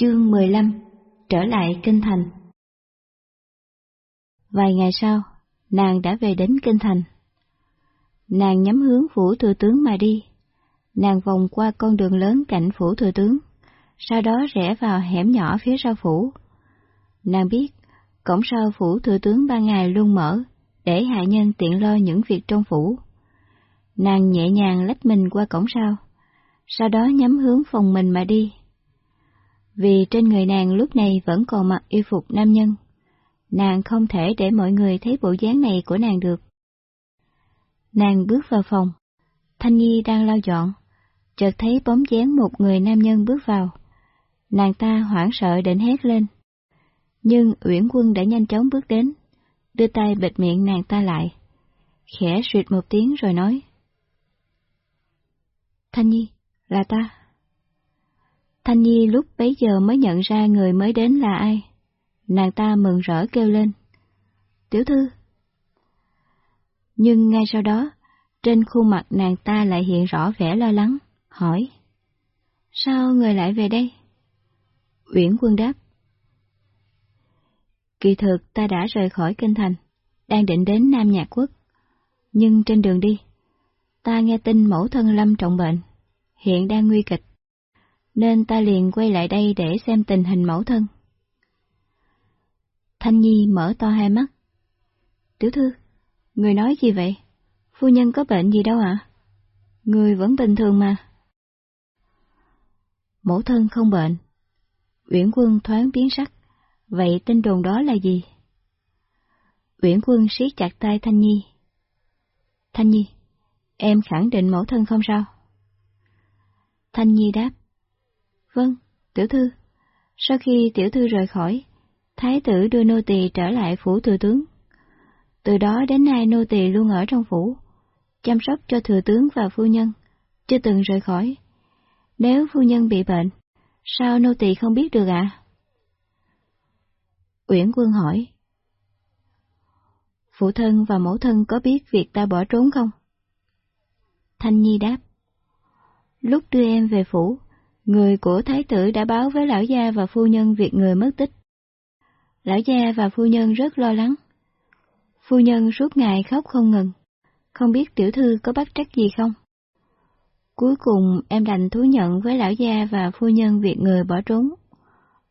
Chương 15 Trở lại Kinh Thành Vài ngày sau, nàng đã về đến Kinh Thành. Nàng nhắm hướng phủ thừa tướng mà đi. Nàng vòng qua con đường lớn cạnh phủ thừa tướng, sau đó rẽ vào hẻm nhỏ phía sau phủ. Nàng biết, cổng sau phủ thừa tướng ban ngày luôn mở, để hạ nhân tiện lo những việc trong phủ. Nàng nhẹ nhàng lách mình qua cổng sau, sau đó nhắm hướng phòng mình mà đi vì trên người nàng lúc này vẫn còn mặc y phục nam nhân. Nàng không thể để mọi người thấy bộ dáng này của nàng được. Nàng bước vào phòng, Thanh Nhi đang lau dọn, chợt thấy bóng dáng một người nam nhân bước vào. Nàng ta hoảng sợ định hét lên. Nhưng Uyển Quân đã nhanh chóng bước đến, đưa tay bịt miệng nàng ta lại. Khẽ suyệt một tiếng rồi nói. Thanh Nhi, là ta. Thanh Nhi lúc bấy giờ mới nhận ra người mới đến là ai. Nàng ta mừng rỡ kêu lên. Tiểu thư! Nhưng ngay sau đó, trên khuôn mặt nàng ta lại hiện rõ vẻ lo lắng, hỏi. Sao người lại về đây? Uyển Quân đáp. Kỳ thực ta đã rời khỏi kinh thành, đang định đến Nam Nhạc Quốc. Nhưng trên đường đi, ta nghe tin mẫu thân lâm trọng bệnh, hiện đang nguy kịch nên ta liền quay lại đây để xem tình hình mẫu thân. Thanh Nhi mở to hai mắt. Tiểu thư, người nói gì vậy? Phu nhân có bệnh gì đâu ạ? À? Người vẫn bình thường mà. Mẫu thân không bệnh. Uyển quân thoáng biến sắc, vậy tin đồn đó là gì? Uyển quân siết chặt tay Thanh Nhi. Thanh Nhi, em khẳng định mẫu thân không sao? Thanh Nhi đáp. Vâng, tiểu thư. Sau khi tiểu thư rời khỏi, thái tử đưa nô tỳ trở lại phủ thừa tướng. Từ đó đến nay nô tỳ luôn ở trong phủ, chăm sóc cho thừa tướng và phu nhân, chưa từng rời khỏi. Nếu phu nhân bị bệnh, sao nô tỳ không biết được ạ? À? Uyển Quân hỏi. Phụ thân và mẫu thân có biết việc ta bỏ trốn không? Thanh Nhi đáp. Lúc đưa em về phủ, Người của thái tử đã báo với lão gia và phu nhân việc người mất tích. Lão gia và phu nhân rất lo lắng. Phu nhân suốt ngày khóc không ngừng, không biết tiểu thư có bắt trách gì không. Cuối cùng em đành thú nhận với lão gia và phu nhân việc người bỏ trốn.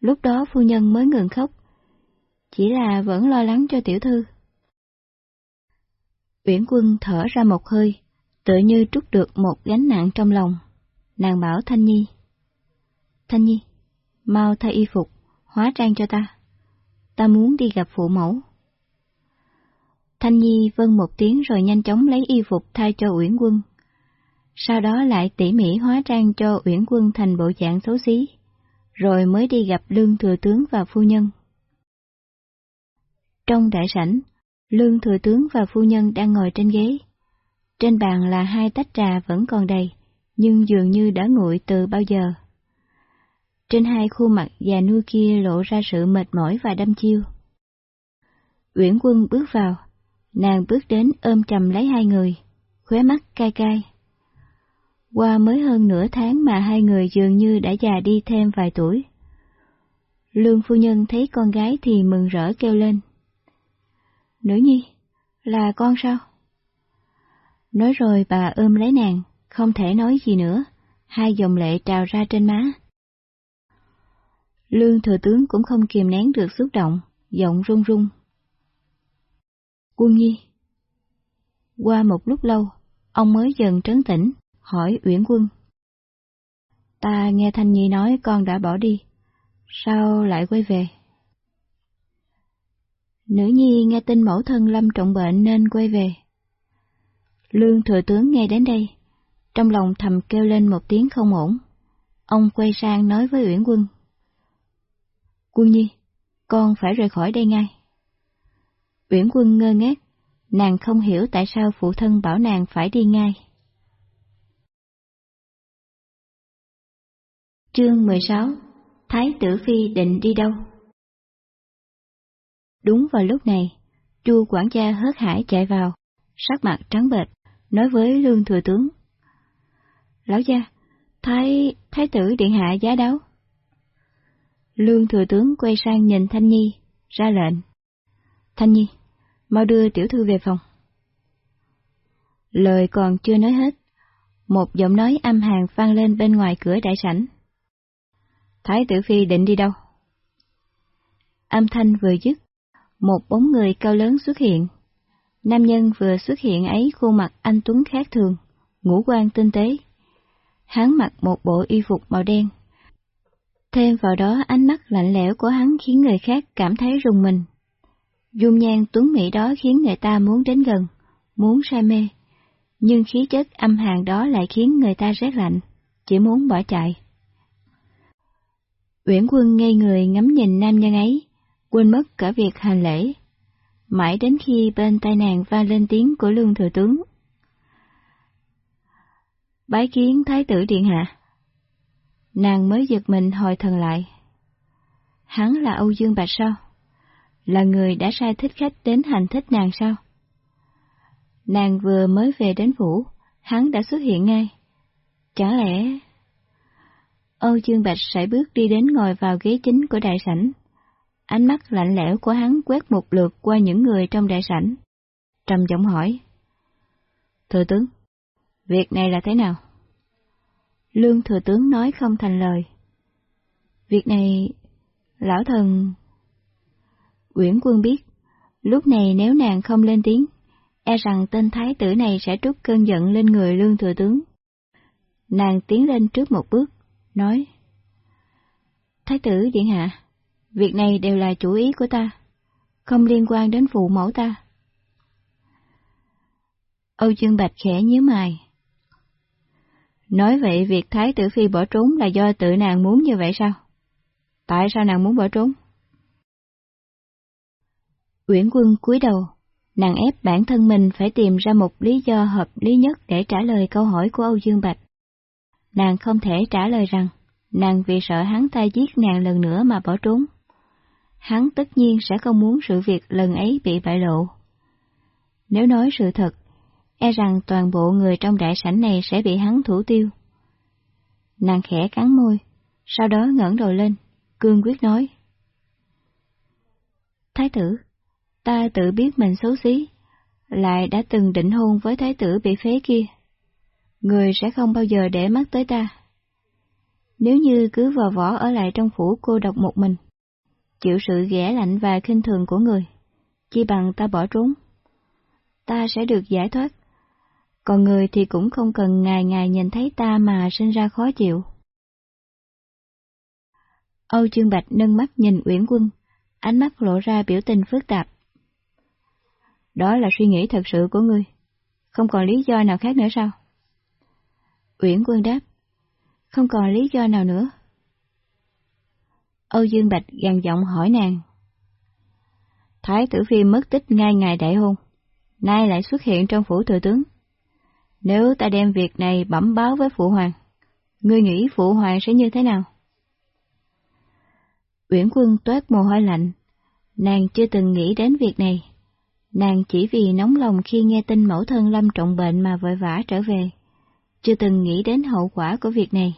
Lúc đó phu nhân mới ngừng khóc, chỉ là vẫn lo lắng cho tiểu thư. Uyển quân thở ra một hơi, tự như trút được một gánh nặng trong lòng. Nàng bảo Thanh Nhi. Thanh Nhi, mau thay y phục, hóa trang cho ta. Ta muốn đi gặp phụ mẫu. Thanh Nhi vâng một tiếng rồi nhanh chóng lấy y phục thay cho Uyển Quân. Sau đó lại tỉ mỉ hóa trang cho Uyển Quân thành bộ dạng xấu xí, rồi mới đi gặp Lương Thừa Tướng và Phu Nhân. Trong đại sảnh, Lương Thừa Tướng và Phu Nhân đang ngồi trên ghế. Trên bàn là hai tách trà vẫn còn đầy, nhưng dường như đã nguội từ bao giờ. Trên hai khuôn mặt già nuôi kia lộ ra sự mệt mỏi và đâm chiêu. Uyển Quân bước vào, nàng bước đến ôm chầm lấy hai người, khóe mắt cay cay. Qua mới hơn nửa tháng mà hai người dường như đã già đi thêm vài tuổi. Lương phu nhân thấy con gái thì mừng rỡ kêu lên. Nữ nhi, là con sao? Nói rồi bà ôm lấy nàng, không thể nói gì nữa, hai dòng lệ trào ra trên má. Lương thừa tướng cũng không kiềm nén được xúc động, giọng run run. Quân nhi. Qua một lúc lâu, ông mới dần trấn tĩnh, hỏi Uyển Quân. Ta nghe Thanh Nhi nói con đã bỏ đi, sao lại quay về? Nữ nhi nghe tin mẫu thân lâm trọng bệnh nên quay về. Lương thừa tướng nghe đến đây, trong lòng thầm kêu lên một tiếng không ổn. Ông quay sang nói với Uyển Quân. Quân nhi, con phải rời khỏi đây ngay. Uyển quân ngơ ngác, nàng không hiểu tại sao phụ thân bảo nàng phải đi ngay. Chương 16 Thái tử Phi định đi đâu? Đúng vào lúc này, chu quản gia hớt hải chạy vào, sắc mặt trắng bệch, nói với lương thừa tướng. Lão gia, thái, thái tử điện hạ giá đáo. Lương thừa tướng quay sang nhìn Thanh Nhi, ra lệnh. Thanh Nhi, mau đưa tiểu thư về phòng. Lời còn chưa nói hết, một giọng nói âm hàng vang lên bên ngoài cửa đại sảnh. Thái tử phi định đi đâu? Âm thanh vừa dứt, một bóng người cao lớn xuất hiện. Nam nhân vừa xuất hiện ấy khuôn mặt anh Tuấn khác thường, ngũ quan tinh tế. Hắn mặc một bộ y phục màu đen. Thêm vào đó ánh mắt lạnh lẽo của hắn khiến người khác cảm thấy rùng mình. Dung nhan tuấn mỹ đó khiến người ta muốn đến gần, muốn say mê. Nhưng khí chất âm hàn đó lại khiến người ta rét lạnh, chỉ muốn bỏ chạy. Uyển quân ngây người ngắm nhìn nam nhân ấy, quên mất cả việc hành lễ. Mãi đến khi bên tai nàng vang lên tiếng của lương thừa tướng. Bái kiến Thái tử Điện Hạ. Nàng mới giật mình hồi thần lại. Hắn là Âu Dương Bạch sao? Là người đã sai thích khách đến hành thích nàng sao? Nàng vừa mới về đến phủ, hắn đã xuất hiện ngay. Chẳng lẽ... Âu Dương Bạch sải bước đi đến ngồi vào ghế chính của đại sảnh. Ánh mắt lạnh lẽo của hắn quét một lượt qua những người trong đại sảnh. Trầm giọng hỏi. Thừa tướng, việc này là thế nào? Lương thừa tướng nói không thành lời. Việc này, lão thần... Nguyễn quân biết, lúc này nếu nàng không lên tiếng, e rằng tên thái tử này sẽ trút cơn giận lên người lương thừa tướng. Nàng tiến lên trước một bước, nói Thái tử điện hạ, việc này đều là chủ ý của ta, không liên quan đến phụ mẫu ta. Âu Dương Bạch khẽ nhíu mày. Nói vậy việc Thái tử Phi bỏ trốn là do tự nàng muốn như vậy sao? Tại sao nàng muốn bỏ trốn? Uyển quân cúi đầu, nàng ép bản thân mình phải tìm ra một lý do hợp lý nhất để trả lời câu hỏi của Âu Dương Bạch. Nàng không thể trả lời rằng, nàng vì sợ hắn ta giết nàng lần nữa mà bỏ trốn. Hắn tất nhiên sẽ không muốn sự việc lần ấy bị bại lộ. Nếu nói sự thật, e rằng toàn bộ người trong đại sảnh này sẽ bị hắn thủ tiêu. Nàng khẽ cắn môi, sau đó ngẩng đầu lên, cương quyết nói. Thái tử, ta tự biết mình xấu xí, lại đã từng định hôn với thái tử bị phế kia. Người sẽ không bao giờ để mắt tới ta. Nếu như cứ vò võ ở lại trong phủ cô độc một mình, chịu sự ghẻ lạnh và khinh thường của người, chi bằng ta bỏ trốn. Ta sẽ được giải thoát, còn người thì cũng không cần ngày ngày nhìn thấy ta mà sinh ra khó chịu. Âu chương Bạch nâng mắt nhìn Uyển Quân, ánh mắt lộ ra biểu tình phức tạp. Đó là suy nghĩ thật sự của ngươi, không còn lý do nào khác nữa sao? Uyển Quân đáp, không còn lý do nào nữa. Âu Dương Bạch gằn giọng hỏi nàng. Thái tử phi mất tích ngay ngày đại hôn, nay lại xuất hiện trong phủ thừa tướng. Nếu ta đem việc này bẩm báo với phụ hoàng, ngươi nghĩ phụ hoàng sẽ như thế nào? Uyển quân toát mồ hôi lạnh, nàng chưa từng nghĩ đến việc này. Nàng chỉ vì nóng lòng khi nghe tin mẫu thân lâm trọng bệnh mà vội vã trở về, chưa từng nghĩ đến hậu quả của việc này.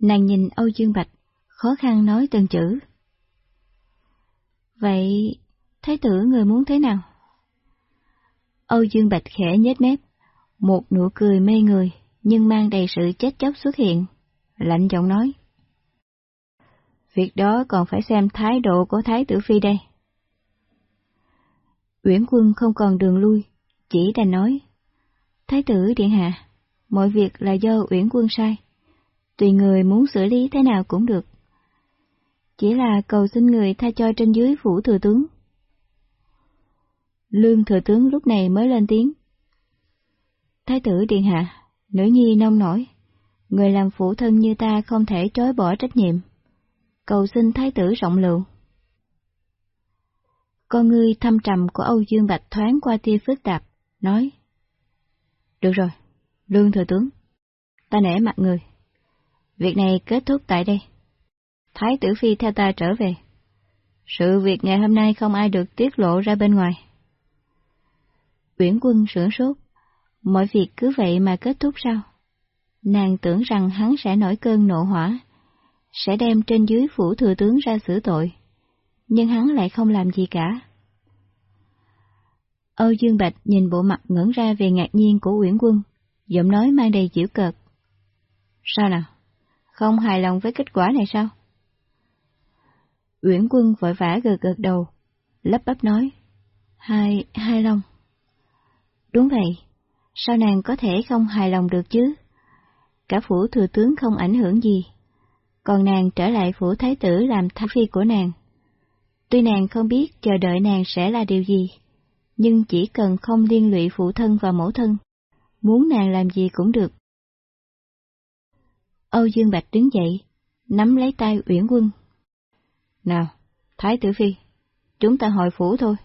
Nàng nhìn Âu Dương Bạch, khó khăn nói từng chữ. Vậy, thái tử người muốn thế nào? Âu Dương Bạch khẽ nhếch mép, một nụ cười mê người, nhưng mang đầy sự chết chóc xuất hiện, lạnh giọng nói. Việc đó còn phải xem thái độ của Thái tử Phi đây. Uyển quân không còn đường lui, chỉ đành nói. Thái tử Điện Hạ, mọi việc là do Uyển quân sai, tùy người muốn xử lý thế nào cũng được. Chỉ là cầu xin người tha cho trên dưới phủ thừa tướng. Lương thừa tướng lúc này mới lên tiếng. Thái tử Điện Hạ, nữ nhi nông nổi, người làm phụ thân như ta không thể chối bỏ trách nhiệm. Cầu xin thái tử rộng lượng. Con ngươi thâm trầm của Âu Dương Bạch thoáng qua tia phức tạp, nói. Được rồi, Lương Thừa Tướng, ta nể mặt người. Việc này kết thúc tại đây. Thái tử Phi theo ta trở về. Sự việc ngày hôm nay không ai được tiết lộ ra bên ngoài. Uyển quân sửng sốt, mọi việc cứ vậy mà kết thúc sao? Nàng tưởng rằng hắn sẽ nổi cơn nộ hỏa, sẽ đem trên dưới phủ thừa tướng ra xử tội, nhưng hắn lại không làm gì cả. Âu Dương Bạch nhìn bộ mặt ngẩn ra về ngạc nhiên của Uyển Quân, giọng nói mang đầy giễu cợt. Sao nào? Không hài lòng với kết quả này sao? Uyển Quân vội vã gật gật đầu, lấp bắp nói. Hai, hai lòng. Đúng vậy, sao nàng có thể không hài lòng được chứ? Cả phủ thừa tướng không ảnh hưởng gì, còn nàng trở lại phủ thái tử làm thái phi của nàng. Tuy nàng không biết chờ đợi nàng sẽ là điều gì, nhưng chỉ cần không liên lụy phụ thân và mẫu thân, muốn nàng làm gì cũng được. Âu Dương Bạch đứng dậy, nắm lấy tay Uyển Quân. Nào, Thái tử Phi, chúng ta hồi phủ thôi.